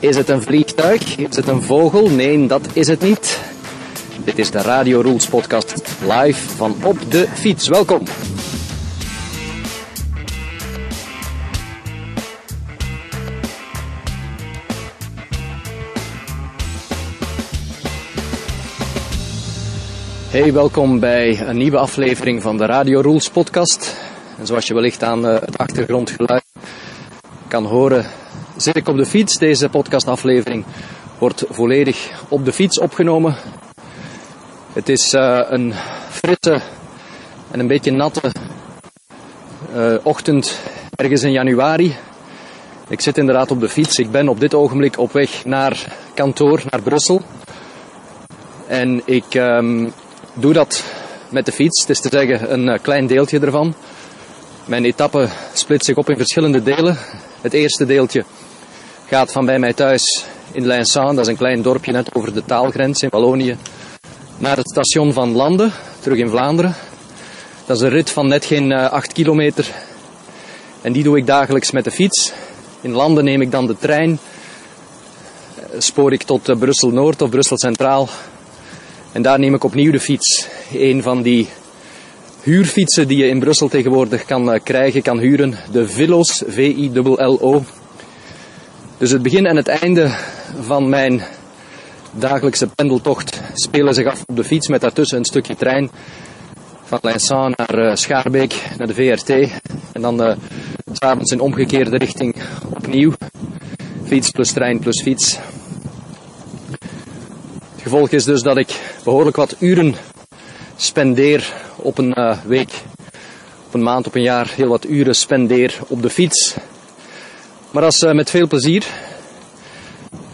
Is het een vliegtuig? Is het een vogel? Nee, dat is het niet. Dit is de Radio Rules podcast live van op de fiets. Welkom. Hey, welkom bij een nieuwe aflevering van de Radio Rules podcast. En zoals je wellicht aan eh, het achtergrondgeluid kan horen, zit ik op de fiets. Deze podcastaflevering wordt volledig op de fiets opgenomen. Het is uh, een frisse en een beetje natte uh, ochtend ergens in januari. Ik zit inderdaad op de fiets. Ik ben op dit ogenblik op weg naar kantoor, naar Brussel. En ik um, doe dat met de fiets. Het is te zeggen een uh, klein deeltje ervan. Mijn etappe split zich op in verschillende delen. Het eerste deeltje gaat van bij mij thuis in Linsant, dat is een klein dorpje net over de taalgrens in Wallonië, naar het station van Landen, terug in Vlaanderen. Dat is een rit van net geen uh, 8 kilometer. En die doe ik dagelijks met de fiets. In Landen neem ik dan de trein. Spoor ik tot uh, Brussel Noord of Brussel Centraal. En daar neem ik opnieuw de fiets. Een van die huurfietsen die je in Brussel tegenwoordig kan krijgen, kan huren. De Villos, V-I-L-L-O. Dus het begin en het einde van mijn dagelijkse pendeltocht spelen zich af op de fiets met daartussen een stukje trein van Linsant naar uh, Schaarbeek, naar de VRT. En dan uh, s'avonds in omgekeerde richting opnieuw. Fiets plus trein plus fiets. Het gevolg is dus dat ik behoorlijk wat uren spendeer op een uh, week, op een maand, op een jaar, heel wat uren spendeer op de fiets. Maar dat is uh, met veel plezier.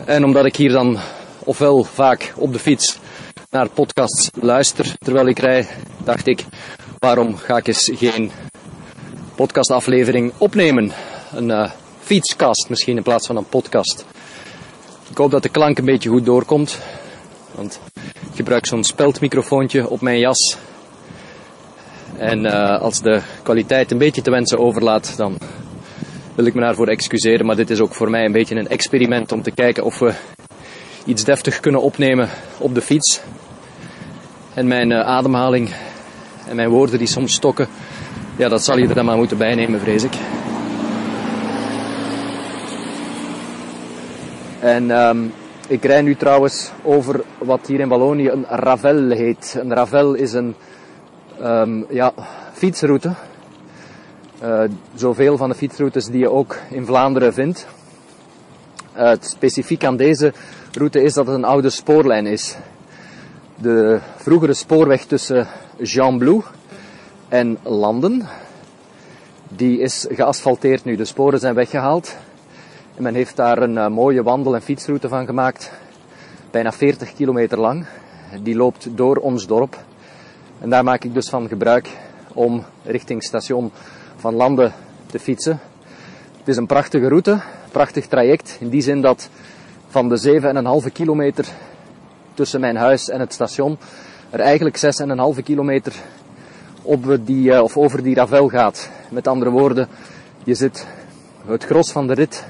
En omdat ik hier dan ofwel vaak op de fiets naar podcasts luister terwijl ik rij, dacht ik, waarom ga ik eens geen podcastaflevering opnemen? Een uh, fietscast misschien in plaats van een podcast. Ik hoop dat de klank een beetje goed doorkomt. Want ik gebruik zo'n speldmicrofoontje op mijn jas. En uh, als de kwaliteit een beetje te wensen overlaat, dan wil ik me daarvoor excuseren. Maar dit is ook voor mij een beetje een experiment om te kijken of we iets deftig kunnen opnemen op de fiets. En mijn uh, ademhaling en mijn woorden die soms stokken, ja, dat zal je er dan maar moeten bijnemen, vrees ik. En um, ik rij nu trouwens over wat hier in Wallonië een ravel heet. Een ravel is een um, ja, fietsroute. Uh, zoveel van de fietsroutes die je ook in Vlaanderen vindt. Uh, het specifiek aan deze route is dat het een oude spoorlijn is. De vroegere spoorweg tussen Jean en Landen, die is geasfalteerd nu. De sporen zijn weggehaald. En men heeft daar een uh, mooie wandel- en fietsroute van gemaakt. Bijna 40 kilometer lang. Die loopt door ons dorp. En daar maak ik dus van gebruik om richting station van Landen te fietsen. Het is een prachtige route, prachtig traject. In die zin dat van de 7,5 kilometer tussen mijn huis en het station er eigenlijk 6,5 kilometer op die, of over die ravel gaat. Met andere woorden, je zit het gros van de rit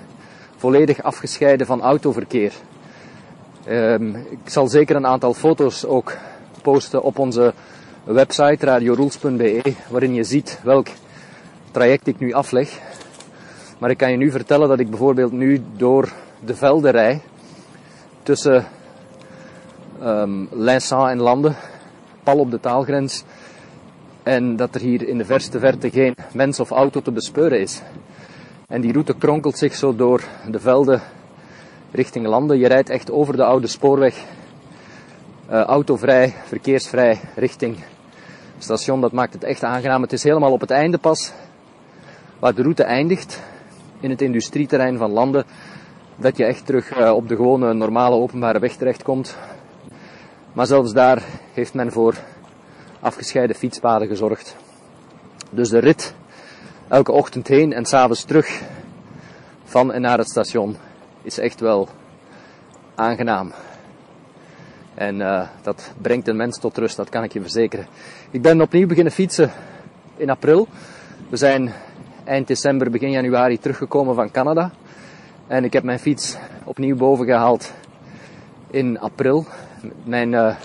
volledig afgescheiden van autoverkeer. Um, ik zal zeker een aantal foto's ook posten op onze website radiorules.be, waarin je ziet welk traject ik nu afleg. Maar ik kan je nu vertellen dat ik bijvoorbeeld nu door de velden rij tussen um, en Landen, pal op de taalgrens, en dat er hier in de verste verte geen mens of auto te bespeuren is. En die route kronkelt zich zo door de velden richting landen. Je rijdt echt over de oude spoorweg, uh, autovrij, verkeersvrij, richting station. Dat maakt het echt aangenaam. Het is helemaal op het einde pas, waar de route eindigt, in het industrieterrein van landen, dat je echt terug uh, op de gewone normale openbare weg terechtkomt. Maar zelfs daar heeft men voor afgescheiden fietspaden gezorgd. Dus de rit elke ochtend heen en s'avonds terug van en naar het station is echt wel aangenaam. En uh, dat brengt een mens tot rust, dat kan ik je verzekeren. Ik ben opnieuw beginnen fietsen in april. We zijn eind december, begin januari teruggekomen van Canada. En ik heb mijn fiets opnieuw boven gehaald in april. Mijn uh,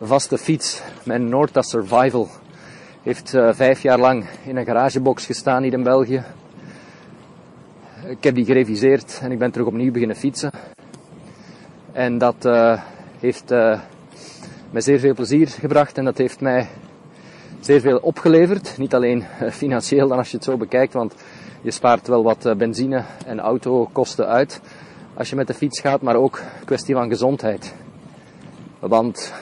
vaste fiets, mijn Norta Survival, heeft uh, vijf jaar lang in een garagebox gestaan hier in België. Ik heb die gereviseerd en ik ben terug opnieuw beginnen fietsen. En dat uh, heeft mij zeer veel plezier gebracht en dat heeft mij zeer veel opgeleverd. Niet alleen financieel dan als je het zo bekijkt, want je spaart wel wat benzine en autokosten uit als je met de fiets gaat, maar ook kwestie van gezondheid. Want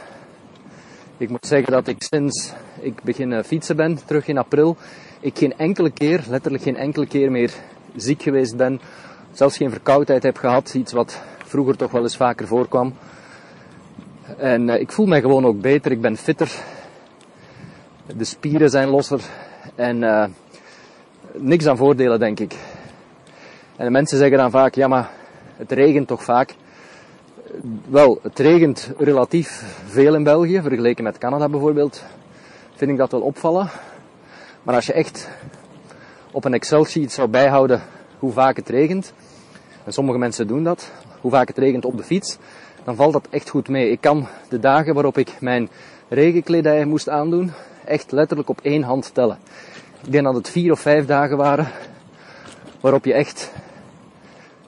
ik moet zeggen dat ik sinds ik begin fietsen ben, terug in april, ik geen enkele keer, letterlijk geen enkele keer meer ziek geweest ben. Zelfs geen verkoudheid heb gehad, iets wat vroeger toch wel eens vaker voorkwam. En ik voel mij gewoon ook beter, ik ben fitter. De spieren zijn losser en uh, niks aan voordelen denk ik. En de mensen zeggen dan vaak, ja maar het regent toch vaak. Wel, het regent relatief veel in België, vergeleken met Canada bijvoorbeeld. Vind ik dat wel opvallen. Maar als je echt op een Excel-sheet zou bijhouden hoe vaak het regent, en sommige mensen doen dat, hoe vaak het regent op de fiets, dan valt dat echt goed mee. Ik kan de dagen waarop ik mijn regenkledij moest aandoen, echt letterlijk op één hand tellen. Ik denk dat het vier of vijf dagen waren waarop je echt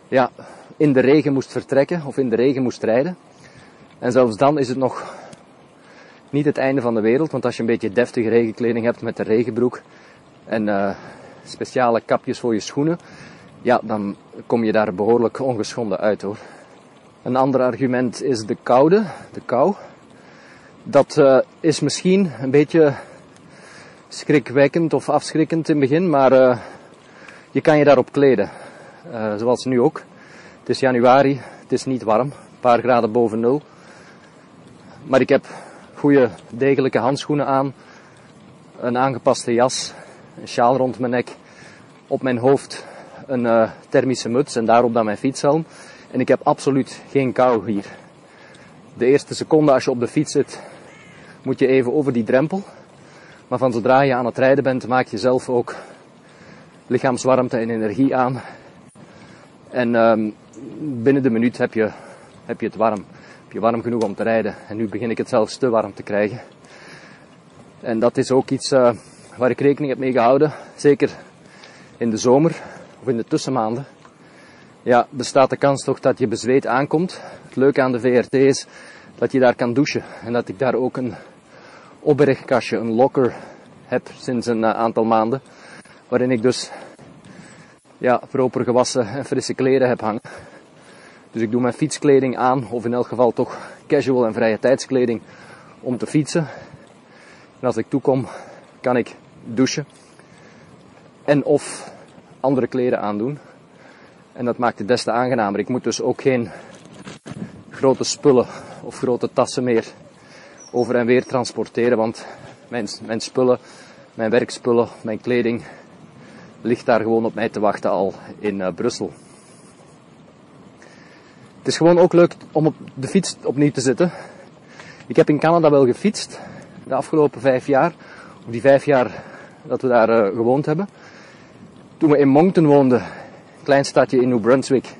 ja, in de regen moest vertrekken of in de regen moest rijden. En zelfs dan is het nog niet het einde van de wereld, want als je een beetje deftige regenkleding hebt met de regenbroek en uh, speciale kapjes voor je schoenen, ja, dan kom je daar behoorlijk ongeschonden uit hoor. Een ander argument is de koude, de kou. Dat uh, is misschien een beetje schrikwekkend of afschrikkend in het begin, maar uh, je kan je daarop kleden. Uh, zoals nu ook. Het is januari, het is niet warm, een paar graden boven nul. Maar ik heb goede degelijke handschoenen aan, een aangepaste jas, een sjaal rond mijn nek, op mijn hoofd een uh, thermische muts en daarop dan mijn fietshelm. En ik heb absoluut geen kou hier. De eerste seconde als je op de fiets zit, moet je even over die drempel. Maar van zodra je aan het rijden bent, maak je zelf ook lichaamswarmte en energie aan. En um, binnen de minuut heb je, heb je het warm. Heb je warm genoeg om te rijden. En nu begin ik het zelfs te warm te krijgen. En dat is ook iets uh, waar ik rekening heb mee gehouden. Zeker in de zomer of in de tussenmaanden, ja, bestaat de kans toch dat je bezweet aankomt. Het leuke aan de VRT is dat je daar kan douchen en dat ik daar ook een opbergkastje, een locker heb sinds een uh, aantal maanden, waarin ik dus ja, proper gewassen en frisse kleren heb hangen. Dus ik doe mijn fietskleding aan, of in elk geval toch casual en vrije tijdskleding om te fietsen. En als ik toekom, kan ik douchen. En of andere kleren aandoen. En dat maakt het des te aangenamer. Ik moet dus ook geen grote spullen of grote tassen meer over en weer transporteren, want mijn, mijn spullen, mijn werkspullen, mijn kleding ligt daar gewoon op mij te wachten al in uh, Brussel. Het is gewoon ook leuk om op de fiets opnieuw te zitten. Ik heb in Canada wel gefietst de afgelopen vijf jaar, of die vijf jaar dat we daar uh, gewoond hebben. Toen we in Moncton woonden, klein stadje in New Brunswick,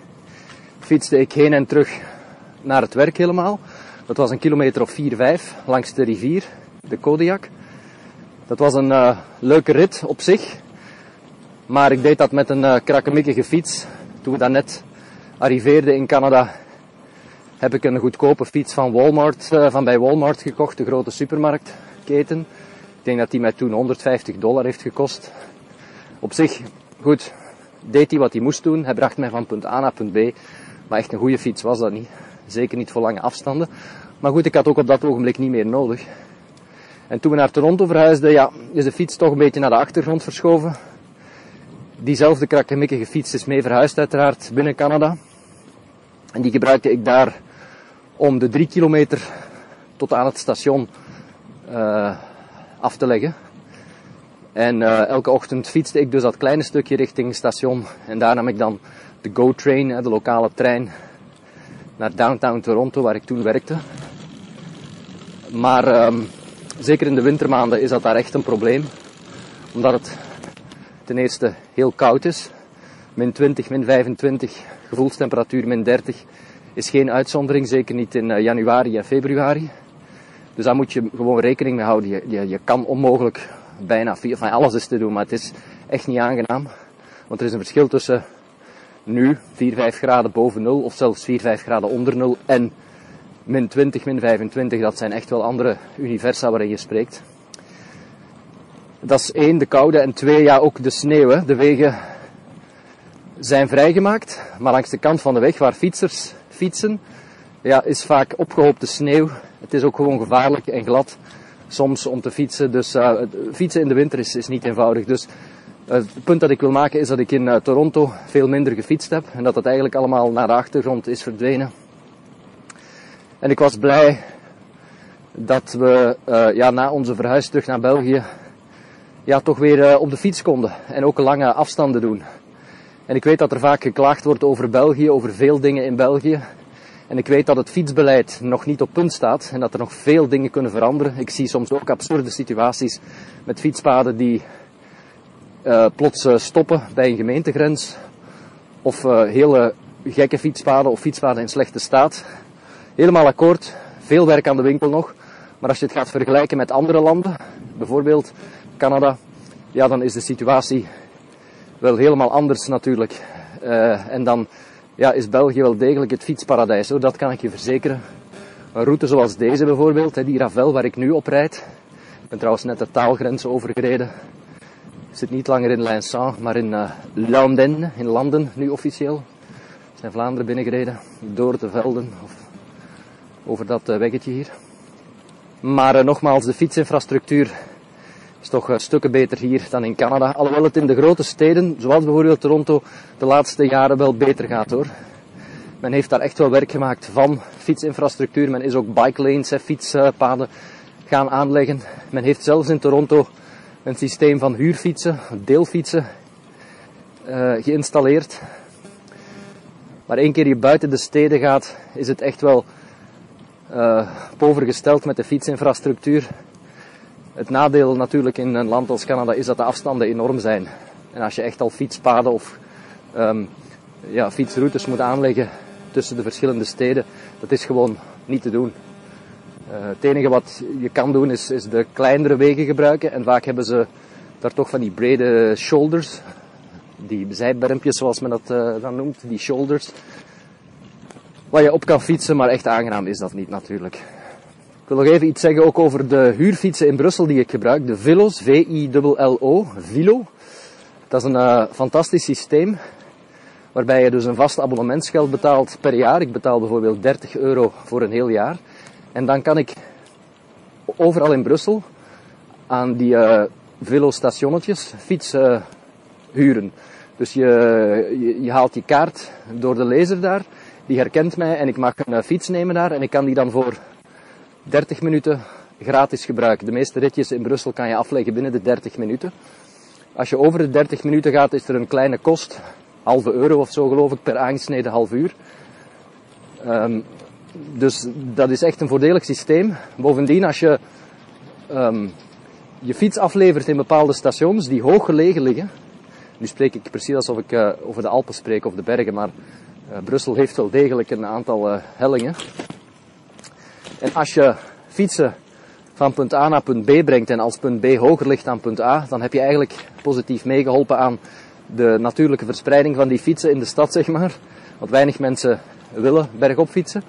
fietste ik heen en terug naar het werk helemaal. Dat was een kilometer of 4, 5 langs de rivier, de Kodiak. Dat was een uh, leuke rit op zich. Maar ik deed dat met een uh, krakkemikkige fiets. Toen we dan net arriveerden in Canada, heb ik een goedkope fiets van Walmart, uh, van bij Walmart gekocht, de grote supermarktketen. Ik denk dat die mij toen 150 dollar heeft gekost. Op zich Goed, deed hij wat hij moest doen. Hij bracht mij van punt A naar punt B. Maar echt een goede fiets was dat niet. Zeker niet voor lange afstanden. Maar goed, ik had ook op dat ogenblik niet meer nodig. En toen we naar Toronto verhuisden, ja, is de fiets toch een beetje naar de achtergrond verschoven. Diezelfde krakkemikkige fiets is mee verhuisd uiteraard binnen Canada. En die gebruikte ik daar om de drie kilometer tot aan het station uh, af te leggen. En uh, elke ochtend fietste ik dus dat kleine stukje richting station. En daar nam ik dan de GO-train, de lokale trein, naar downtown Toronto, waar ik toen werkte. Maar um, zeker in de wintermaanden is dat daar echt een probleem. Omdat het ten eerste heel koud is. Min 20, min 25 gevoelstemperatuur min 30 is geen uitzondering, zeker niet in eh, januari en februari. Dus daar moet je gewoon rekening mee houden. Je, je, je kan onmogelijk bijna van alles is te doen, maar het is echt niet aangenaam. Want er is een verschil tussen nu 4, 5 graden boven nul of zelfs 4, 5 graden onder nul en min 20, min 25. Dat zijn echt wel andere universa waarin je spreekt. Dat is één, de koude. En twee, ja, ook de sneeuw. De wegen zijn vrijgemaakt, maar langs de kant van de weg waar fietsers fietsen, ja, is vaak opgehoopte sneeuw. Het is ook gewoon gevaarlijk en glad soms om te fietsen. Dus uh, fietsen in de winter is, is niet eenvoudig. Dus het punt dat ik wil maken is dat ik in uh, Toronto veel minder gefietst heb en dat dat eigenlijk allemaal naar de achtergrond is verdwenen. En ik was blij dat we ja, na onze verhuis terug naar België ja, toch weer op de fiets konden en ook lange afstanden doen. En ik weet dat er vaak geklaagd wordt over België, over veel dingen in België. En ik weet dat het fietsbeleid nog niet op punt staat en dat er nog veel dingen kunnen veranderen. Ik zie soms ook absurde situaties met fietspaden die uh, plots uh, stoppen bij een gemeentegrens. Of uh, hele gekke fietspaden of fietspaden in slechte staat. Helemaal akkoord, veel werk aan de winkel nog. Maar als je het gaat vergelijken met andere landen, bijvoorbeeld Canada, ja, dan is de situatie wel helemaal anders natuurlijk. en dan ja, is België wel degelijk het fietsparadijs. Hoor. Dat kan ik je verzekeren. Een route zoals deze bijvoorbeeld, die Ravel waar ik nu op rijd. Ik ben trouwens net de taalgrens overgereden. Zit niet langer in Linsant, maar in uh, Landen, in Landen nu officieel. Zijn Vlaanderen binnengereden, door de velden, of over dat uh, weggetje hier. Maar uh, nogmaals, de fietsinfrastructuur is toch stukken beter hier dan in Canada. Alhoewel het in de grote steden, zoals bijvoorbeeld Toronto, de laatste jaren wel beter gaat hoor. Men heeft daar echt wel werk gemaakt van fietsinfrastructuur. Men is ook bike lanes, fietspaden gaan aanleggen. Men heeft zelfs in Toronto een systeem van huurfietsen, deelfietsen, uh, geïnstalleerd. Maar één keer je buiten de steden gaat, is het echt wel uh, overgesteld met de fietsinfrastructuur. Het nadeel natuurlijk in een land als Canada is dat de afstanden enorm zijn. En als je echt al fietspaden of um, ja, fietsroutes moet aanleggen tussen de verschillende steden, dat is gewoon niet te doen. Uh, het enige wat je kan doen is, is de kleinere wegen gebruiken. En vaak hebben ze daar toch van die brede shoulders. Die zijbermpjes zoals men dat uh, dan noemt, die shoulders. Waar je op kan fietsen, maar echt aangenaam is dat niet natuurlijk. Ik wil nog even iets zeggen ook over de huurfietsen in Brussel die ik gebruik. De Vilos, V-I-L-L-O, Vilo. Dat is een uh, fantastisch systeem. Waarbij je dus een vast abonnementsgeld betaalt per jaar. Ik betaal bijvoorbeeld 30 euro voor een heel jaar. En dan kan ik overal in Brussel aan die uh, velostationnetjes fietsen uh, huren. Dus je, je, je, haalt die kaart door de lezer daar, die herkent mij en ik mag een uh, fiets nemen daar en ik kan die dan voor 30 minuten gratis gebruiken. De meeste ritjes in Brussel kan je afleggen binnen de 30 minuten. Als je over de 30 minuten gaat, is er een kleine kost, halve euro of zo geloof ik, per aangesneden half uur. Um, dus dat is echt een voordelig systeem. Bovendien, als je um, je fiets aflevert in bepaalde stations die hoog gelegen liggen. Nu spreek ik precies alsof ik uh, over de Alpen spreek of de bergen, maar uh, Brussel heeft wel degelijk een aantal uh, hellingen. En als je fietsen van punt A naar punt B brengt en als punt B hoger ligt dan punt A, dan heb je eigenlijk positief meegeholpen aan de natuurlijke verspreiding van die fietsen in de stad, zeg maar. Want weinig mensen willen bergop fietsen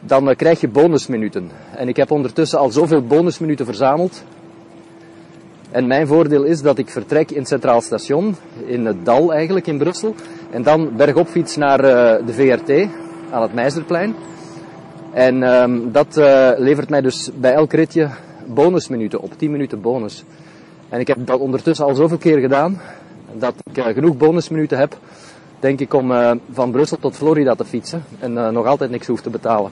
dan uh, krijg je bonusminuten. En ik heb ondertussen al zoveel bonusminuten verzameld. En mijn voordeel is dat ik vertrek in Centraal Station, in het Dal eigenlijk in Brussel. En dan bergop fiets naar uh, de VRT, aan het Meizerplein. En um, dat uh, levert mij dus bij elk ritje bonusminuten op, 10 minuten bonus. En ik heb dat ondertussen al zoveel keer gedaan, dat ik genoeg bonusminuten heb denk ik, om van Brussel tot Florida te fietsen en nog altijd niks hoef te betalen.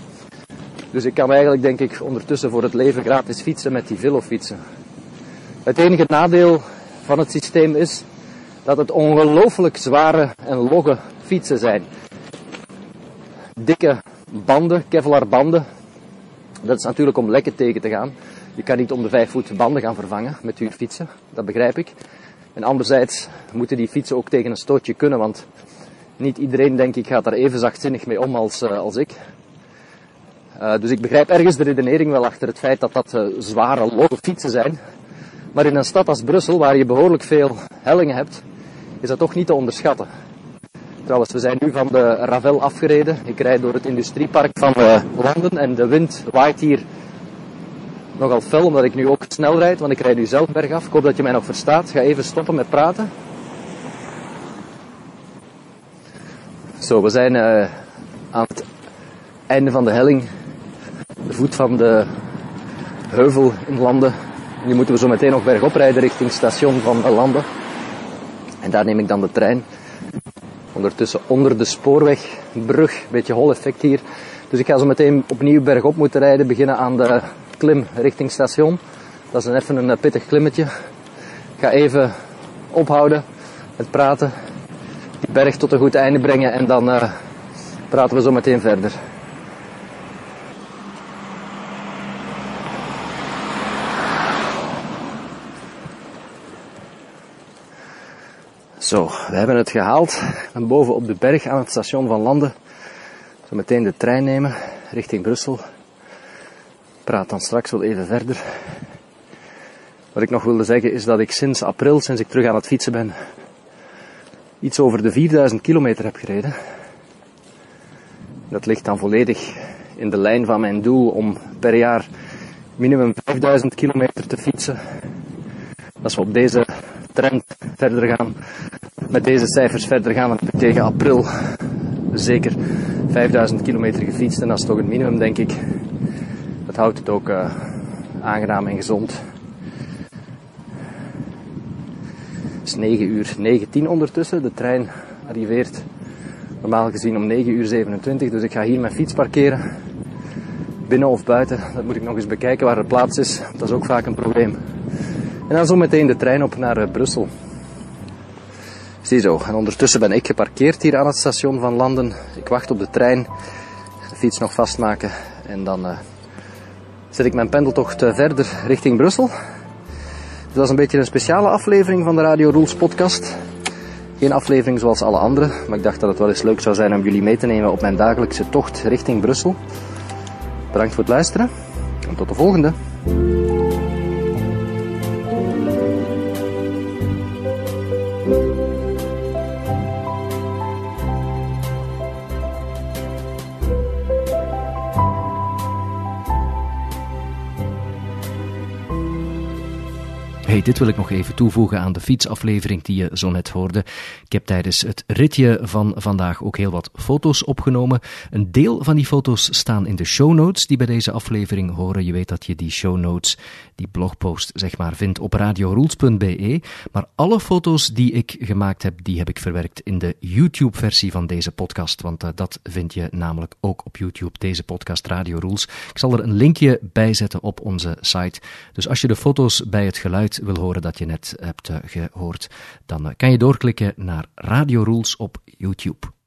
Dus ik kan eigenlijk, denk ik, ondertussen voor het leven gratis fietsen met die Vilo fietsen. Het enige nadeel van het systeem is dat het ongelooflijk zware en logge fietsen zijn. Dikke banden, Kevlar banden. Dat is natuurlijk om lekken tegen te gaan. Je kan niet om de vijf voet banden gaan vervangen met uw fietsen, dat begrijp ik. En anderzijds moeten die fietsen ook tegen een stootje kunnen, want Niet iedereen, denk ik, gaat daar even zachtzinnig mee om als, als ik. Dus ik begrijp ergens de redenering wel achter het feit dat dat zware, logge fietsen zijn. Maar in een stad als Brussel, waar je behoorlijk veel hellingen hebt, is dat toch niet te onderschatten. Trouwens, we zijn nu van de Ravel afgereden. Ik rijd door het industriepark van uh, en de wind waait hier nogal fel, omdat ik nu ook snel rijd, want ik rijd nu zelf bergaf. Ik hoop dat je mij nog verstaat. ga even stoppen met praten. Zo, we zijn aan het einde van de helling. De voet van de heuvel in Landen. Nu moeten we zo meteen nog bergop rijden richting station van Landen. En daar neem ik dan de trein. Ondertussen onder de spoorwegbrug, beetje hol effect hier. Dus ik ga zo meteen opnieuw bergop moeten rijden, beginnen aan de klim richting station. Dat is een even een pittig klimmetje. Ik ga even ophouden met praten, die berg tot een goed einde brengen en dan uh, praten we zo meteen verder. Zo, we hebben het gehaald. Ben boven op de berg aan het station van Landen. Zo meteen de trein nemen richting Brussel. Praat dan straks wel even verder. Wat ik nog wilde zeggen is dat ik sinds april, sinds ik terug aan het fietsen ben, iets over de 4000 kilometer heb gereden. Dat ligt dan volledig in de lijn van mijn doel om per jaar minimum 5000 kilometer te fietsen. Als we op deze trend verder gaan, met deze cijfers verder gaan, ik tegen april zeker 5000 kilometer gefietst. En dat is toch een minimum, denk ik. Dat houdt het ook uh, aangenaam en gezond. Het is 9 uur 19 ondertussen. De trein arriveert normaal gezien om 9 uur 27. Dus ik ga hier mijn fiets parkeren. Binnen of buiten, dat moet ik nog eens bekijken waar de plaats is. Dat is ook vaak een probleem. En dan zo meteen de trein op naar uh, Brussel. Ziezo, en ondertussen ben ik geparkeerd hier aan het station van Landen. Ik wacht op de trein, de fiets nog vastmaken en dan uh, zet ik mijn pendeltocht uh, verder richting Brussel. Dat is een beetje een speciale aflevering van de Radio Rules podcast. Geen aflevering zoals alle andere, maar ik dacht dat het wel eens leuk zou zijn om jullie mee te nemen op mijn dagelijkse tocht richting Brussel. Bedankt voor het luisteren en tot de volgende. Dit wil ik nog even toevoegen aan de fietsaflevering die je zo net hoorde. Ik heb tijdens het ritje van vandaag ook heel wat foto's opgenomen. Een deel van die foto's staan in de show notes die bij deze aflevering horen. Je weet dat je die show notes, die blogpost, zeg maar, vindt op radiorules.be. Maar alle foto's die ik gemaakt heb, die heb ik verwerkt in de YouTube-versie van deze podcast. Want uh, dat vind je namelijk ook op YouTube, deze podcast Radio Rules. Ik zal er een linkje bij zetten op onze site. Dus als je de foto's bij het geluid wil horen dat je net hebt eh, gehoord, dan eh, kan je doorklikken naar Radio Rules op YouTube.